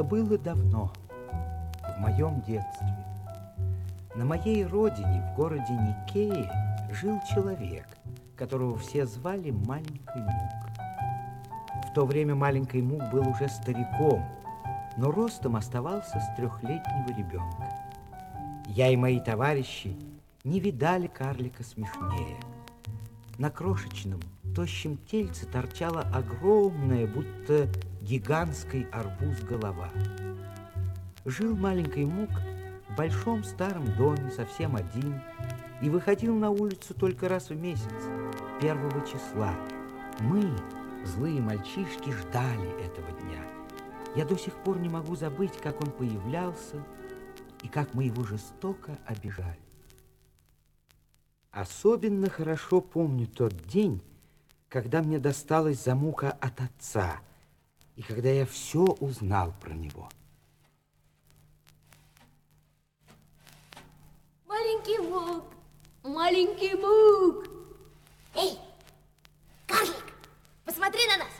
Это было давно, в моем детстве. На моей родине, в городе Никее, жил человек, которого все звали Маленький Мук. В то время Маленький Мук был уже стариком, но ростом оставался с трехлетнего ребенка. Я и мои товарищи не видали карлика смешнее. На крошечном, тощем тельце торчала огромная, будто гигантский арбуз голова. Жил маленький Мук в большом старом доме, совсем один, и выходил на улицу только раз в месяц, первого числа. Мы, злые мальчишки, ждали этого дня. Я до сих пор не могу забыть, как он появлялся и как мы его жестоко обижали. Особенно хорошо помню тот день, когда мне досталась замука от отца, и когда я все узнал про него. Маленький Мук, маленький Мук. Эй, карлик, посмотри на нас.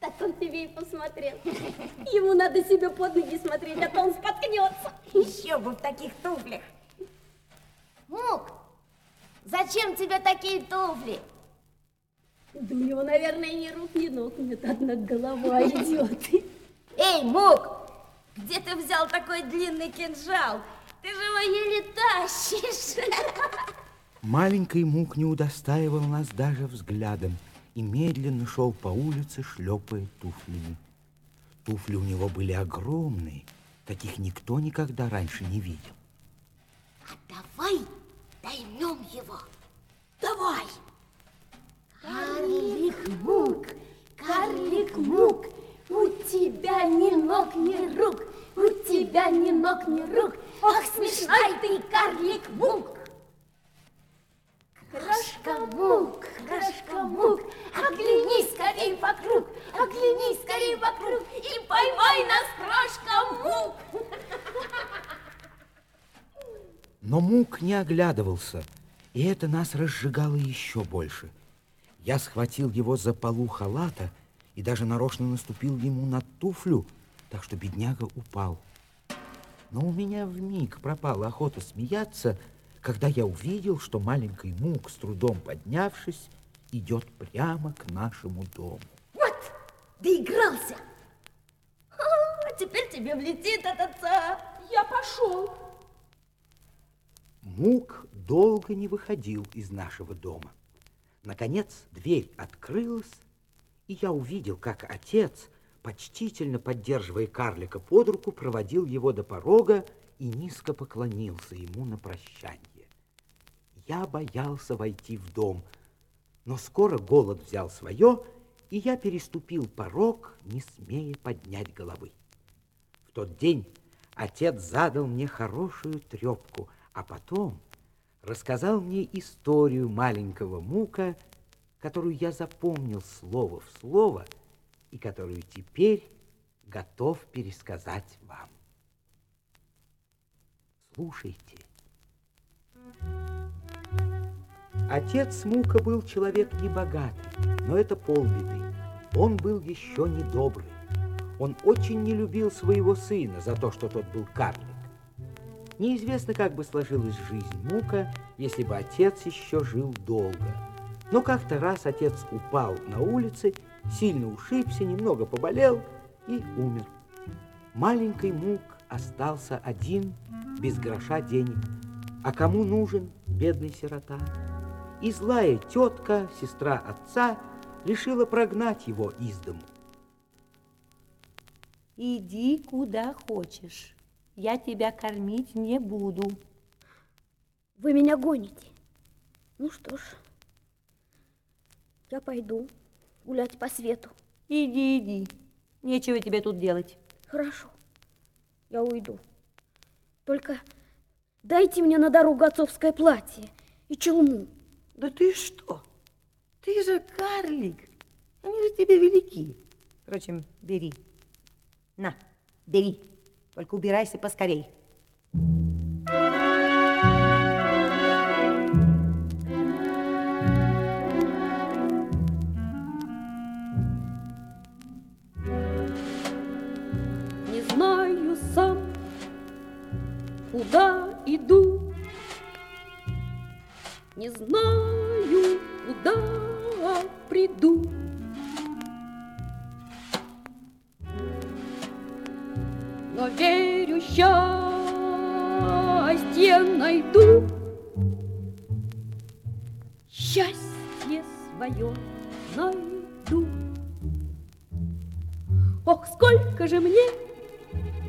Так он тебе и посмотрел. Ему надо себе под ноги смотреть, а то он споткнется. Еще бы в таких туфлях. Мук, зачем тебе такие туфли? Да у него, наверное, ни рук, ни ног нет, одна голова идет. Эй, Мук, где ты взял такой длинный кинжал? Ты же его еле тащишь. Маленький Мук не удостаивал нас даже взглядом и медленно шел по улице, шлепая туфлями. Туфли у него были огромные, таких никто никогда раньше не видел. А давай наймем его. Давай. Карлик Мук, карлик Мук, у тебя ни ног, ни рук, у тебя ни ног, ни рук. Ах, смешной ты, карлик Мук! Крошка Мук, крошка Мук, оглянись скорей вокруг, оглянись скорей вокруг и поймай нас, крошка Мук! Но Мук не оглядывался, и это нас разжигало еще больше. Я схватил его за полу халата и даже нарочно наступил ему на туфлю, так что бедняга упал. Но у меня в миг пропала охота смеяться, когда я увидел, что маленький Мук, с трудом поднявшись, идет прямо к нашему дому. Вот, доигрался. А теперь тебе влетит от отца. Я пошел. Мук долго не выходил из нашего дома. Наконец дверь открылась, и я увидел, как отец, почтительно поддерживая карлика под руку, проводил его до порога и низко поклонился ему на прощание. Я боялся войти в дом, но скоро голод взял свое, и я переступил порог, не смея поднять головы. В тот день отец задал мне хорошую трепку, а потом рассказал мне историю маленького Мука, которую я запомнил слово в слово и которую теперь готов пересказать вам. Слушайте. Отец Мука был человек небогатый, но это полбеды. Он был еще недобрый. Он очень не любил своего сына за то, что тот был карлик. Неизвестно, как бы сложилась жизнь Мука, если бы отец еще жил долго. Но как-то раз отец упал на улице, сильно ушибся, немного поболел и умер. Маленький Мук остался один, без гроша денег. А кому нужен бедный сирота? И злая тетка, сестра отца, решила прогнать его из дому. Иди куда хочешь. Я тебя кормить не буду. Вы меня гоните. Ну что ж, я пойду гулять по свету. Иди, иди. Нечего тебе тут делать. Хорошо, я уйду. Только дайте мне на дорогу отцовское платье и челму. Да ты что? Ты же карлик. Они же тебе велики. Впрочем, бери. На, бери. Только убирайся поскорей. Не знаю сам, куда иду. Не знаю, куда приду. Верю, счастье найду, счастье свое найду. Ох, сколько же мне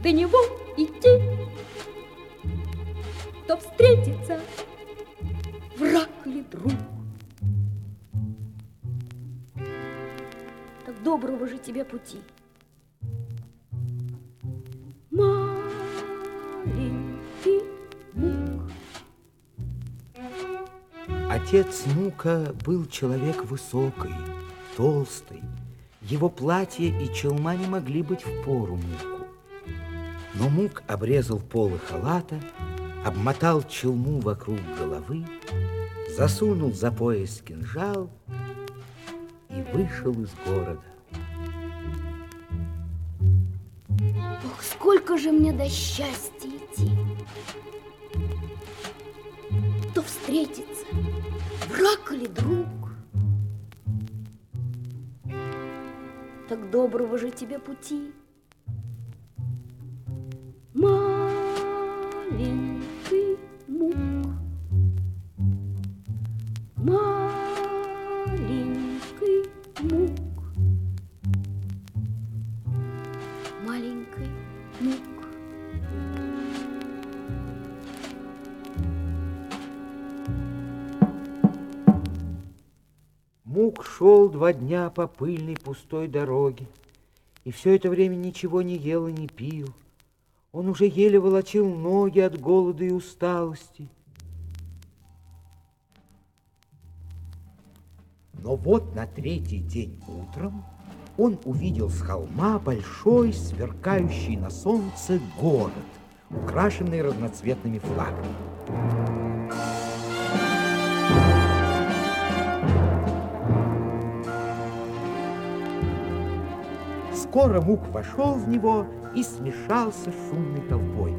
до него идти, то встретится враг или друг. Так доброго же тебе пути. Отец Мука был человек высокий, толстый. Его платье и челма не могли быть в пору Муку. Но Мук обрезал полы халата, обмотал челму вокруг головы, засунул за пояс кинжал и вышел из города. Ох, сколько же мне до счастья идти. То встретится враг или друг. Так доброго же тебе пути. Мук шел два дня по пыльной пустой дороге, и все это время ничего не ел и не пил. Он уже еле волочил ноги от голода и усталости. Но вот на третий день утром он увидел с холма большой, сверкающий на солнце город, украшенный разноцветными флагами. Скоро Мук вошел в него и смешался с шумной толпой.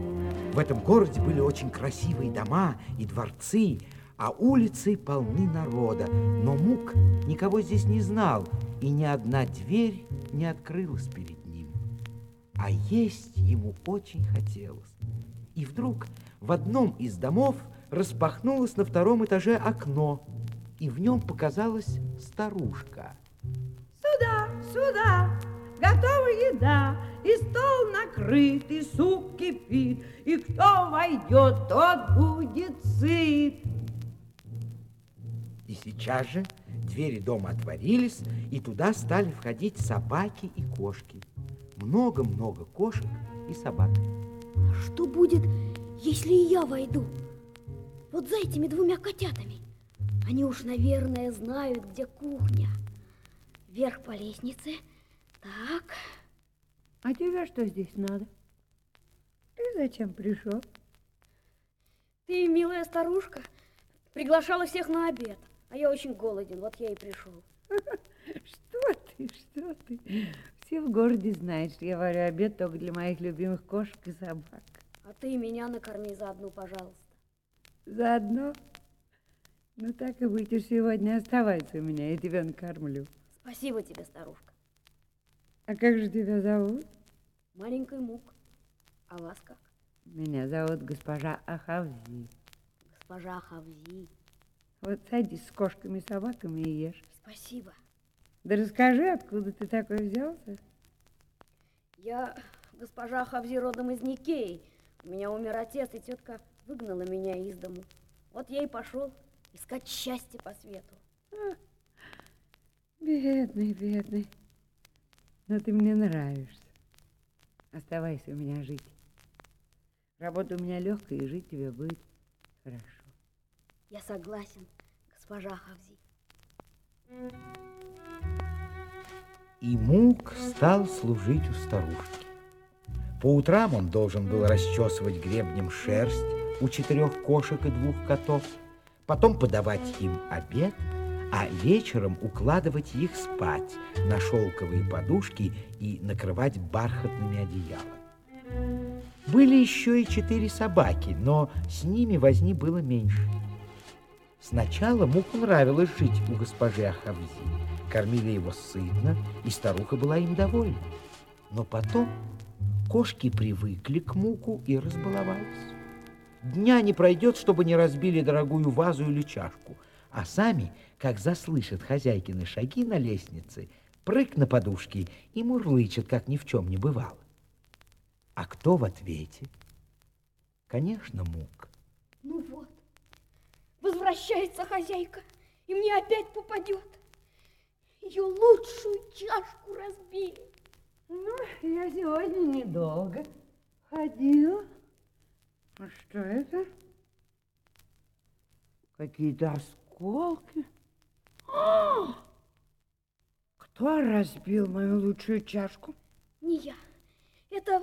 В этом городе были очень красивые дома и дворцы, а улицы полны народа. Но Мук никого здесь не знал, и ни одна дверь не открылась перед ним. А есть ему очень хотелось. И вдруг в одном из домов распахнулось на втором этаже окно, и в нем показалась старушка. Сюда, сюда, готова еда, и стол накрыт, и суп кипит, и кто войдет, тот будет сыт. И сейчас же двери дома отворились, и туда стали входить собаки и кошки. Много-много кошек и собак. А что будет, если и я войду? Вот за этими двумя котятами. Они уж, наверное, знают, где кухня. Вверх по лестнице. Так. А тебе что здесь надо? Ты зачем пришел? Ты, милая старушка, приглашала всех на обед, а я очень голоден, вот я и пришел. Что ты, что ты? Все в городе знают, что я варю обед только для моих любимых кошек и собак. А ты меня накорми заодно, пожалуйста. Заодно? Ну так и быть, сегодня оставайся у меня, я тебя накормлю. Спасибо тебе, старушка. А как же тебя зовут? Маленький мук. А вас как? Меня зовут госпожа Ахавзи. Госпожа Хавзи. Вот садись с кошками и собаками и ешь. Спасибо. Да расскажи, откуда ты такой взялся? Я госпожа Хавзи родом из Никеи. У меня умер отец, и тетка выгнала меня из дому. Вот я и пошел искать счастье по свету. Бедный, бедный. Но ты мне нравишься. Оставайся у меня жить. Работа у меня легкая, и жить тебе будет хорошо. Я согласен, госпожа Хавзи. И Мук стал служить у старушки. По утрам он должен был расчесывать гребнем шерсть у четырех кошек и двух котов, потом подавать им обед, а вечером укладывать их спать на шелковые подушки и накрывать бархатными одеялами. Были еще и четыре собаки, но с ними возни было меньше. Сначала Муку нравилось жить у госпожи Ахавзи. Кормили его сытно, и старуха была им довольна. Но потом кошки привыкли к Муку и разбаловались. Дня не пройдет, чтобы не разбили дорогую вазу или чашку, а сами, как заслышат хозяйкины шаги на лестнице, прыг на подушки и мурлычет, как ни в чем не бывало. А кто в ответе? Конечно, Мук. Ну вот, возвращается хозяйка, и мне опять попадет. Ее лучшую чашку разбили. Ну, я сегодня недолго ходила. А что это? Какие-то осколки. А! Кто разбил мою лучшую чашку? Не я. Это,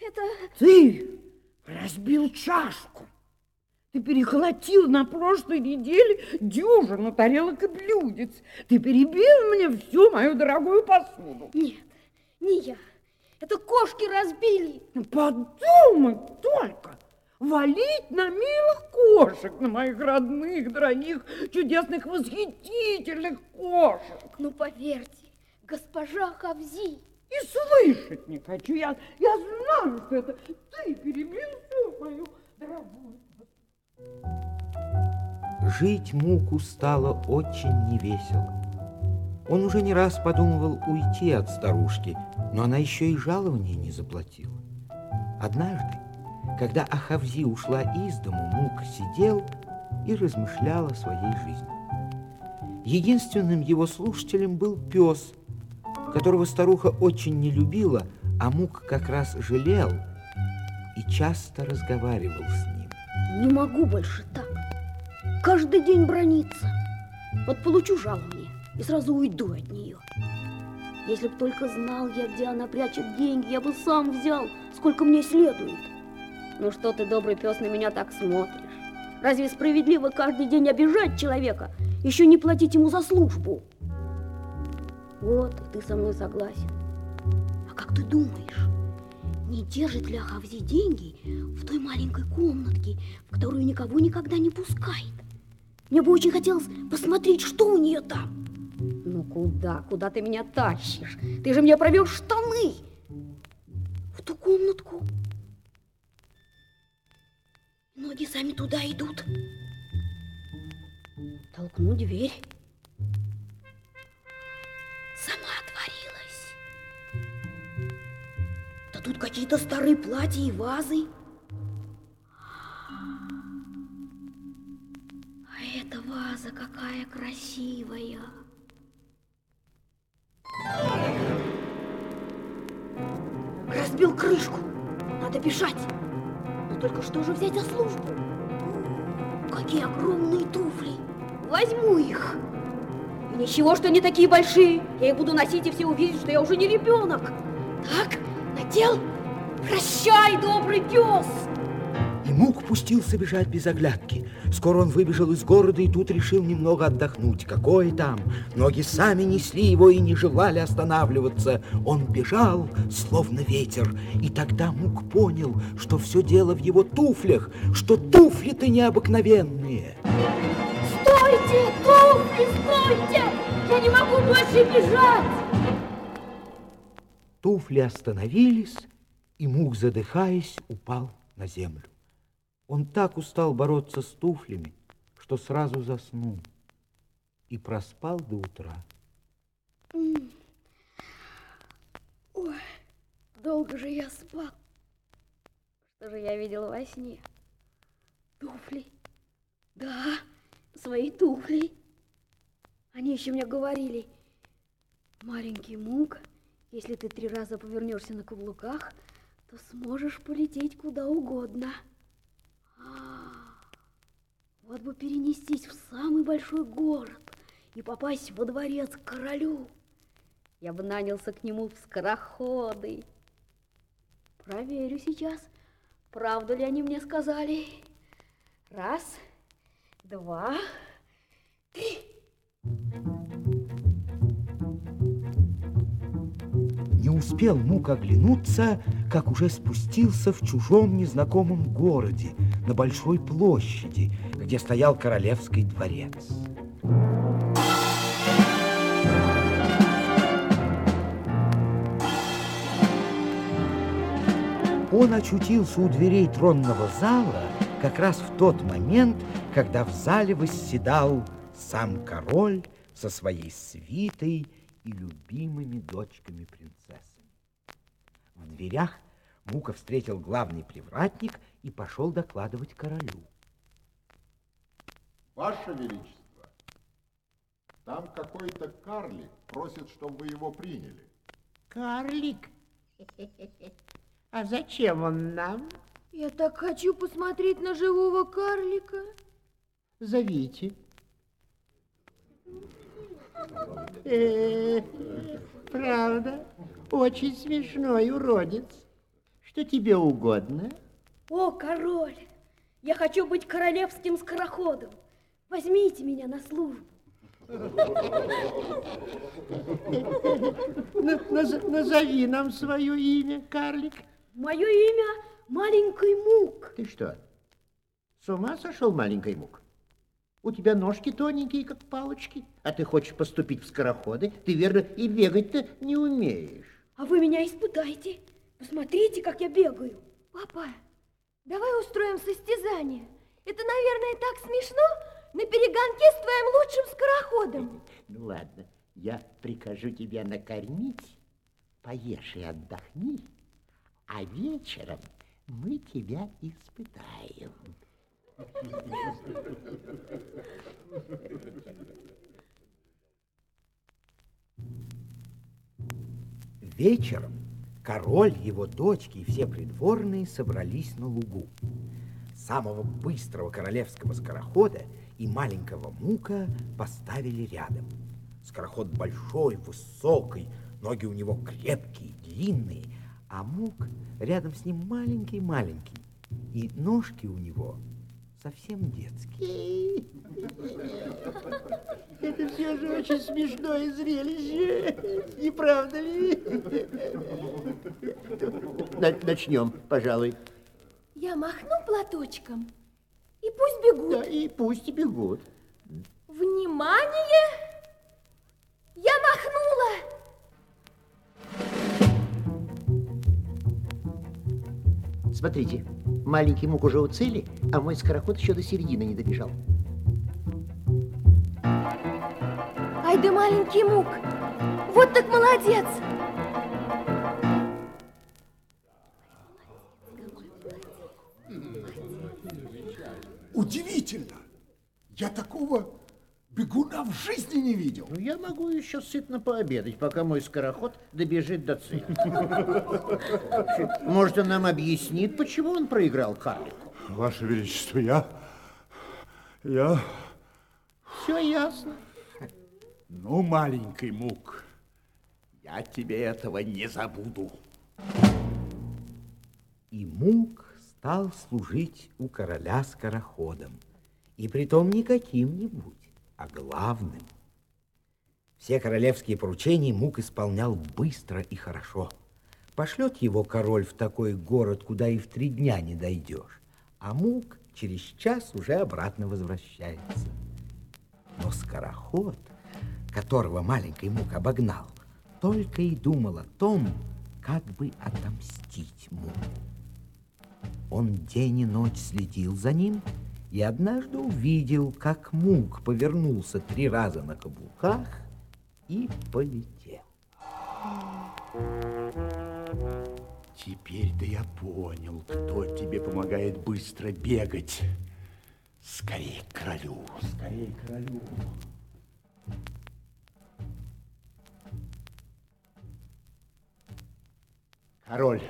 это... Ты разбил чашку. Ты перехватил на прошлой неделе дюжину тарелок и блюдец. Ты перебил мне всю мою дорогую посуду. Нет, не я. Это кошки разбили. Подумай только. Валить на милых кошек, на моих родных, дорогих, чудесных, восхитительных кошек. Ну, поверьте, госпожа Хавзи. И слышать не хочу. Я, я знаю, что это ты перебил всю мою дорогую. Жить Муку стало очень невесело. Он уже не раз подумывал уйти от старушки, но она еще и жалования не заплатила. Однажды, когда Ахавзи ушла из дому, Мук сидел и размышлял о своей жизни. Единственным его слушателем был пес, которого старуха очень не любила, а Мук как раз жалел и часто разговаривал с ним. Не могу больше так. Каждый день брониться. Вот получу жалование и сразу уйду от нее. Если б только знал я, где она прячет деньги, я бы сам взял, сколько мне следует. Ну что ты, добрый пес, на меня так смотришь? Разве справедливо каждый день обижать человека, еще не платить ему за службу? Вот, ты со мной согласен. А как ты думаешь, не держит ли Ахавзи деньги в той маленькой комнатке, в которую никого никогда не пускает? Мне бы очень хотелось посмотреть, что у нее там. Ну куда, куда ты меня тащишь? Ты же мне провел штаны. В ту комнатку. Ноги сами туда идут. Толкну дверь. Сама отворилась. Да тут какие-то старые платья и вазы. А эта ваза какая красивая. Разбил крышку. Надо бежать. Только что же взять за службу? Какие огромные туфли. Возьму их. И ничего, что они такие большие. Я их буду носить, и все увидят, что я уже не ребенок. Так, надел. Прощай, добрый пес! Мук пустился бежать без оглядки. Скоро он выбежал из города и тут решил немного отдохнуть. Какое там? Ноги сами несли его и не желали останавливаться. Он бежал, словно ветер. И тогда Мук понял, что все дело в его туфлях, что туфли-то необыкновенные. Стойте, туфли, стойте! Я не могу больше бежать! Туфли остановились, и Мук, задыхаясь, упал на землю. Он так устал бороться с туфлями, что сразу заснул и проспал до утра. Ой, долго же я спал. Что же я видела во сне? Туфли. Да, свои туфли. Они еще мне говорили, маленький мук, если ты три раза повернешься на каблуках, то сможешь полететь куда угодно. Вот бы перенестись в самый большой город и попасть во дворец к королю. Я бы нанялся к нему в скороходы. Проверю сейчас, правду ли они мне сказали. Раз, два. Успел Мук оглянуться, как уже спустился в чужом незнакомом городе, на большой площади, где стоял королевский дворец. Он очутился у дверей тронного зала как раз в тот момент, когда в зале восседал сам король со своей свитой и любимыми дочками принцессы. В дверях Мука встретил главный привратник и пошел докладывать королю. Ваше Величество, там какой-то карлик просит, чтобы вы его приняли. Карлик? А зачем он нам? Я так хочу посмотреть на живого карлика. Зовите. Э, правда, очень смешной уродец. Что тебе угодно? О, король, я хочу быть королевским скороходом. Возьмите меня на службу. Назови нам свое имя, карлик. Мое имя Маленький Мук. Ты что, с ума сошел, маленький Мук? У тебя ножки тоненькие, как палочки, а ты хочешь поступить в скороходы. Ты, верно, и бегать-то не умеешь. А вы меня испытайте. Посмотрите, как я бегаю. Папа, давай устроим состязание. Это, наверное, так смешно на перегонке с твоим лучшим скороходом. Ну ладно, я прикажу тебя накормить, поешь и отдохни, а вечером мы тебя испытаем. Вечером король, его дочки и все придворные собрались на лугу. Самого быстрого королевского скорохода и маленького мука поставили рядом. Скороход большой, высокий, ноги у него крепкие, длинные, а мук рядом с ним маленький-маленький, и ножки у него совсем детские. Это все же очень смешное зрелище, не правда ли? Начнем, пожалуй. Я махну платочком, и пусть бегут. Да, и пусть бегут. Внимание! Я махнула! Смотрите, маленький мук уже у цели, а мой скороход еще до середины не добежал. Да маленький мук! Вот так молодец! Удивительно! Я такого бегуна в жизни не видел. Ну, я могу еще сытно пообедать, пока мой скороход добежит до цели. Может, он нам объяснит, почему он проиграл карлику? Ваше Величество, я... Я... Все ясно. Ну, маленький мук, я тебе этого не забуду. И мук стал служить у короля скороходом. И притом не каким-нибудь, а главным. Все королевские поручения Мук исполнял быстро и хорошо. Пошлет его король в такой город, куда и в три дня не дойдешь, а Мук через час уже обратно возвращается. Но скороход, которого маленький Мук обогнал, только и думал о том, как бы отомстить Муку. Он день и ночь следил за ним и однажды увидел, как Мук повернулся три раза на каблуках и полетел. Теперь-то я понял, кто тебе помогает быстро бегать. Скорей к королю, скорей к королю. Король,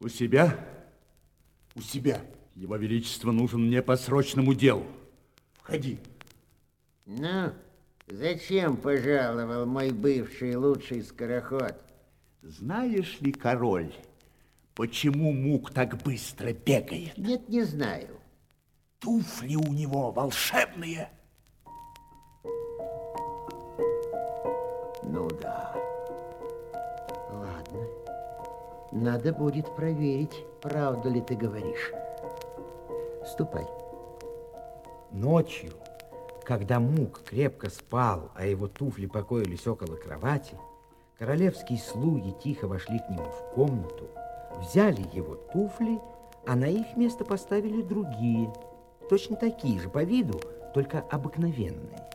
у себя? У себя. Его Величество нужен мне по срочному делу. Входи. Ну, зачем пожаловал мой бывший лучший скороход? Знаешь ли, король, почему Мук так быстро бегает? Нет, не знаю. Туфли у него волшебные. Ну да. Надо будет проверить, правду ли ты говоришь. Ступай. Ночью, когда Мук крепко спал, а его туфли покоились около кровати, королевские слуги тихо вошли к нему в комнату, взяли его туфли, а на их место поставили другие, точно такие же по виду, только обыкновенные.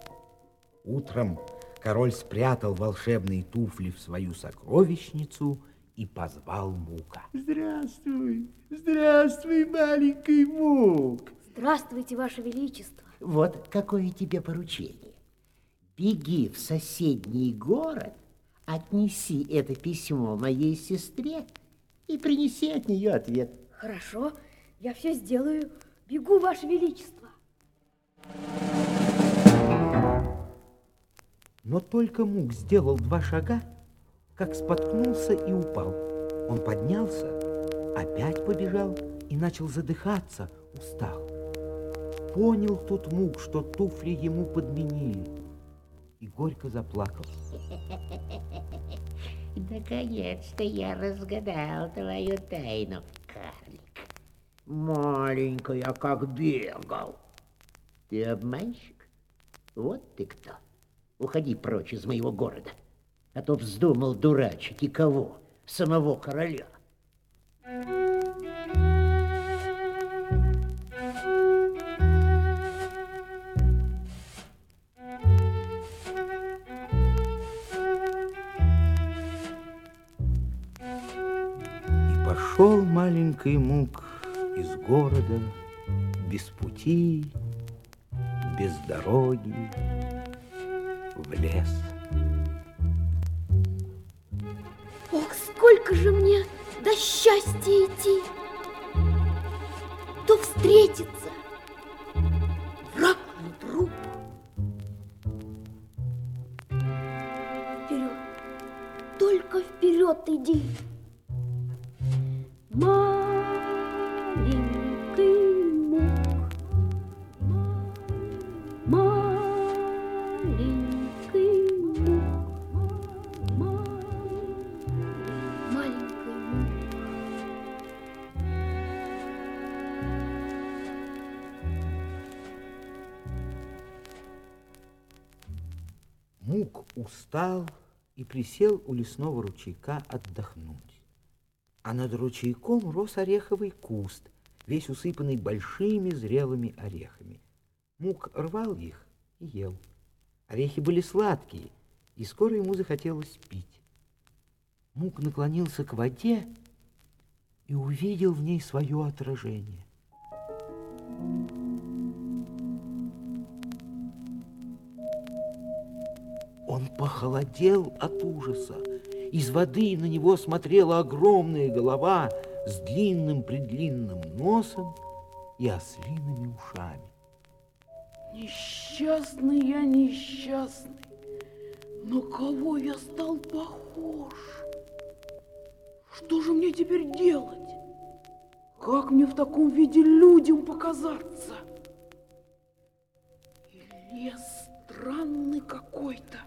Утром король спрятал волшебные туфли в свою сокровищницу и позвал Мука. Здравствуй, здравствуй, маленький Мук. Здравствуйте, Ваше Величество. Вот какое тебе поручение. Беги в соседний город, отнеси это письмо моей сестре и принеси от нее ответ. Хорошо, я все сделаю. Бегу, Ваше Величество. Но только Мук сделал два шага, как споткнулся и упал. Он поднялся, опять побежал и начал задыхаться, устал. Понял тут Мук, что туфли ему подменили, и горько заплакал. Наконец-то я разгадал твою тайну, карлик. Маленькая, как бегал. Ты обманщик? Вот ты кто. Уходи прочь из моего города. А то вздумал дурачить и кого? Самого короля. И пошел маленький Мук из города без пути, без дороги, в лес. Сколько же мне до счастья идти! То встретиться, устал и присел у лесного ручейка отдохнуть. А над ручейком рос ореховый куст, весь усыпанный большими зрелыми орехами. Мук рвал их и ел. Орехи были сладкие, и скоро ему захотелось пить. Мук наклонился к воде и увидел в ней свое отражение. Он похолодел от ужаса. Из воды на него смотрела огромная голова с длинным-предлинным носом и ослиными ушами. Несчастный я несчастный. На кого я стал похож? Что же мне теперь делать? Как мне в таком виде людям показаться? И лес странный какой-то.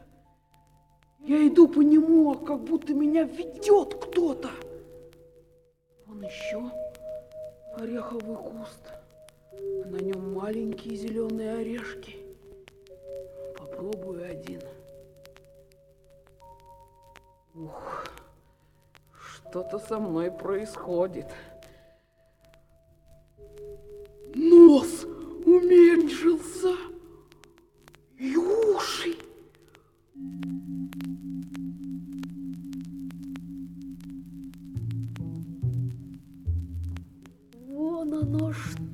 Я иду по нему, а как будто меня ведет кто-то. Вон еще ореховый куст. а На нем маленькие зеленые орешки. Попробую один. Ух, что-то со мной происходит. Нос уменьшился. И.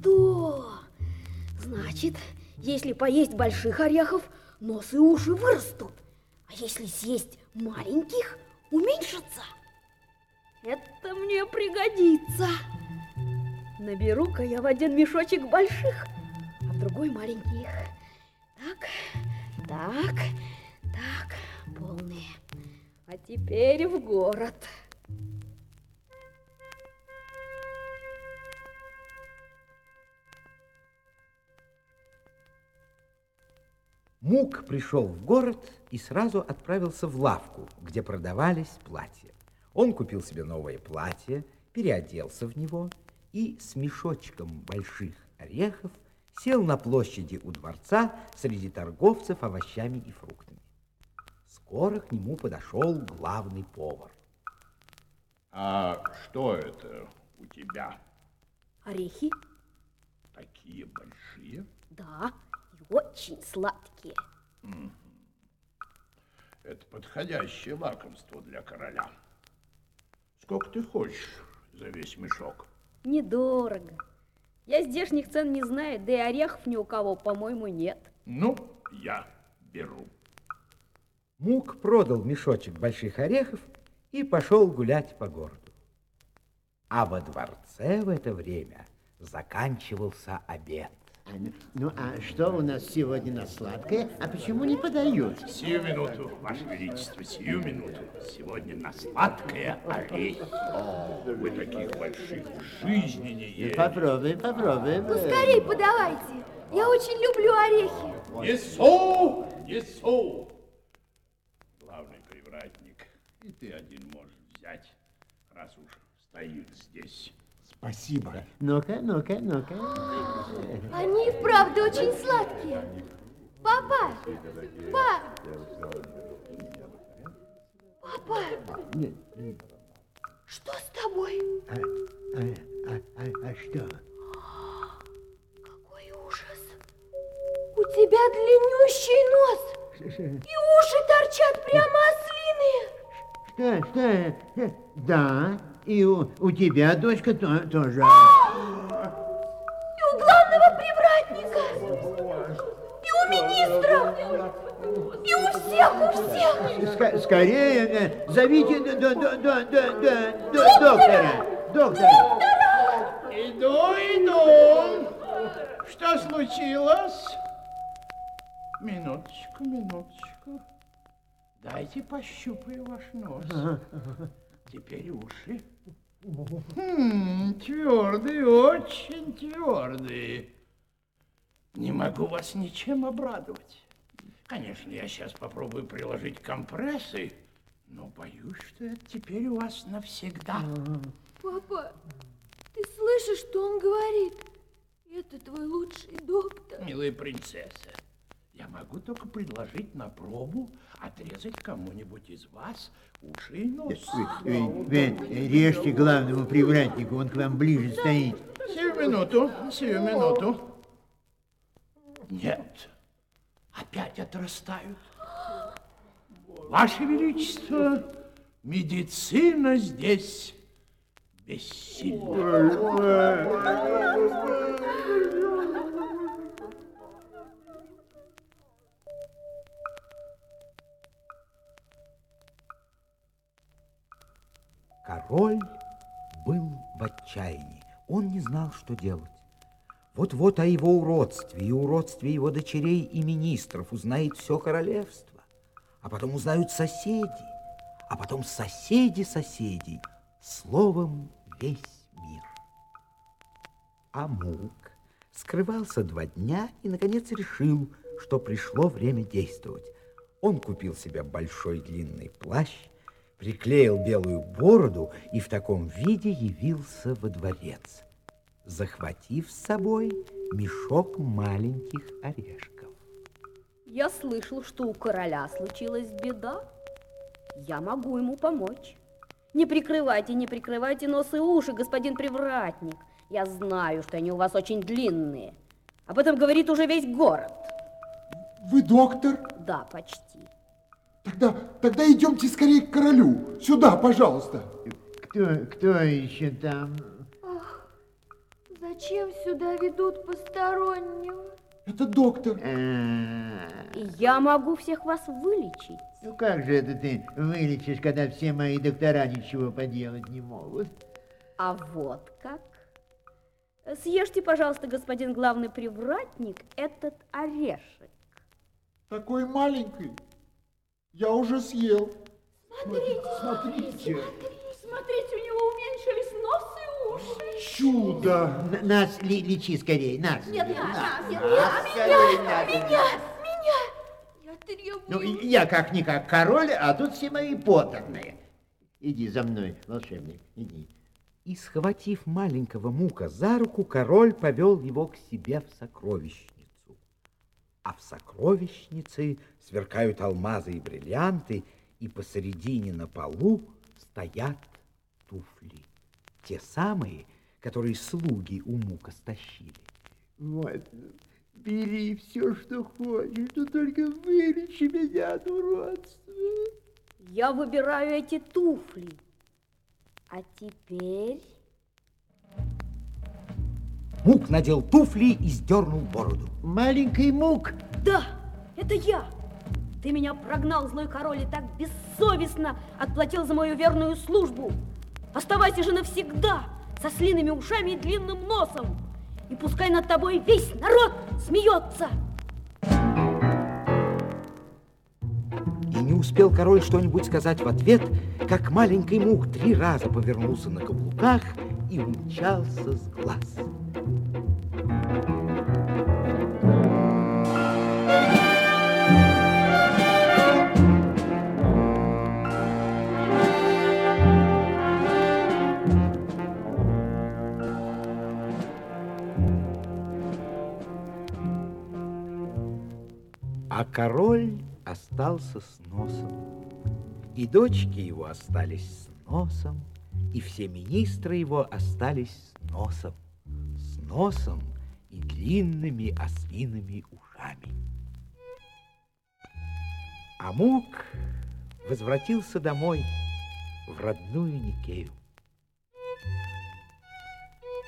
что! Значит, если поесть больших орехов, нос и уши вырастут. А если съесть маленьких, уменьшатся. Это мне пригодится. Наберу-ка я в один мешочек больших, а в другой маленьких. Так, так, так, полные. А теперь в город. Мук пришел в город и сразу отправился в лавку, где продавались платья. Он купил себе новое платье, переоделся в него и с мешочком больших орехов сел на площади у дворца среди торговцев овощами и фруктами. Скоро к нему подошел главный повар. А что это у тебя? Орехи? Такие большие? Да, и очень сладкие. Это подходящее лакомство для короля. Сколько ты хочешь за весь мешок? Недорого. Я здешних цен не знаю, да и орехов ни у кого, по-моему, нет. Ну, я беру. Мук продал мешочек больших орехов и пошел гулять по городу. А во дворце в это время заканчивался обед. Ну, Ну, а что у нас сегодня на сладкое? А почему не подают? Сию минуту, Ваше Величество, сию минуту. Сегодня на сладкое орехи. Вы таких больших в жизни не ели. Попробуем, попробуем. Ну, скорей подавайте. Я очень люблю орехи. Несу, несу. Главный привратник, и ты один можешь взять, раз уж стоит здесь. Спасибо. Ну-ка, ну-ка, ну-ка. Они вправду очень сладкие. Папа! Папа! Папа! Что с тобой? А, а, а, а, а что? Какой ужас! У тебя длиннющий нос! И уши торчат прямо ослиные! Что, что? Да, и у, у тебя, дочка, то, тоже. И у главного привратника! И у министра! И у всех, у всех! Ска- скорее, э, зовите до, до, до, до, до, до, до- доктора. Доктора. Иду, иду. Что случилось? Минуточку, минуточку. Дайте пощупаю ваш нос. Теперь уши. Хм, твердый, очень твердый. Не могу вас ничем обрадовать. Конечно, я сейчас попробую приложить компрессы, но боюсь, что это теперь у вас навсегда. Папа, ты слышишь, что он говорит? Это твой лучший доктор. Милая принцесса, я могу только предложить на пробу отрезать кому-нибудь из вас уши и нос. Вы, вы режьте главному привратнику, он к вам ближе стоит. Сию минуту, сию минуту. Нет, опять отрастают. Ваше Величество, медицина здесь бессильна. Король был в отчаянии. Он не знал, что делать. Вот-вот о его уродстве и уродстве его дочерей и министров узнает все королевство. А потом узнают соседи, а потом соседи соседей. Словом, весь мир. А Мук скрывался два дня и, наконец, решил, что пришло время действовать. Он купил себе большой длинный плащ, приклеил белую бороду и в таком виде явился во дворец, захватив с собой мешок маленьких орешков. Я слышал, что у короля случилась беда. Я могу ему помочь. Не прикрывайте, не прикрывайте нос и уши, господин привратник. Я знаю, что они у вас очень длинные. Об этом говорит уже весь город. Вы доктор? Да, почти. Тогда, тогда идемте скорее к королю. Сюда, пожалуйста. Кто, кто еще там? Зачем сюда ведут постороннего? Это доктор. А, я могу всех вас вылечить. Ну как же это ты вылечишь, когда все мои доктора ничего поделать не могут? А вот как. Съешьте, пожалуйста, господин главный привратник, этот орешек. Такой маленький. Я уже съел. Смотрите, Смотрите. смотрите, у него уменьшились нос и уши. Чудо. Н- нас ли- лечи скорее, нас. Нет, нет, нет, нет, Нас скорее, нас. меня, меня. Я требую. Ну, я как-никак король, а тут все мои подданные. Иди за мной, волшебник, иди. И, схватив маленького мука за руку, король повел его к себе в сокровищницу. А в сокровищнице сверкают алмазы и бриллианты, и посередине на полу стоят туфли. Те самые, которые слуги у мука стащили. Вот, бери все, что хочешь, но только вылечи меня от уродства. Я выбираю эти туфли. А теперь... Мук надел туфли и сдернул бороду. Маленький мук. Да, это я. Ты меня прогнал, злой король, и так бессовестно отплатил за мою верную службу. Оставайся же навсегда со слиными ушами и длинным носом. И пускай над тобой весь народ смеется. И не успел король что-нибудь сказать в ответ, как маленький мух три раза повернулся на каблуках и умчался с глаз. Король остался с носом, и дочки его остались с носом, и все министры его остались с носом, с носом и длинными ослиными ушами. А Мук возвратился домой в родную Никею.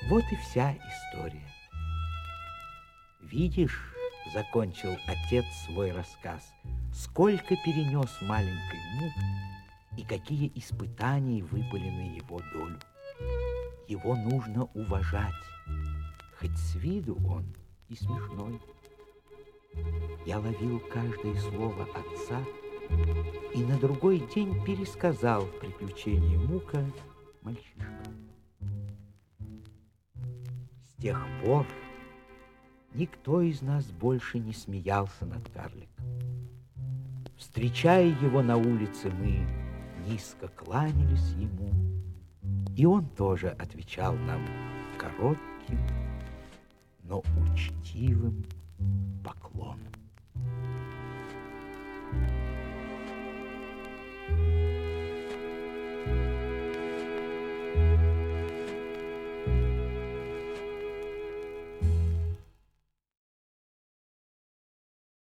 Вот и вся история. Видишь, закончил отец свой рассказ, сколько перенес маленький Мук и какие испытания выпали на его долю. Его нужно уважать, хоть с виду он и смешной. Я ловил каждое слово отца и на другой день пересказал приключения Мука мальчишкам. С тех пор никто из нас больше не смеялся над карликом. Встречая его на улице, мы низко кланялись ему, и он тоже отвечал нам коротким, но учтивым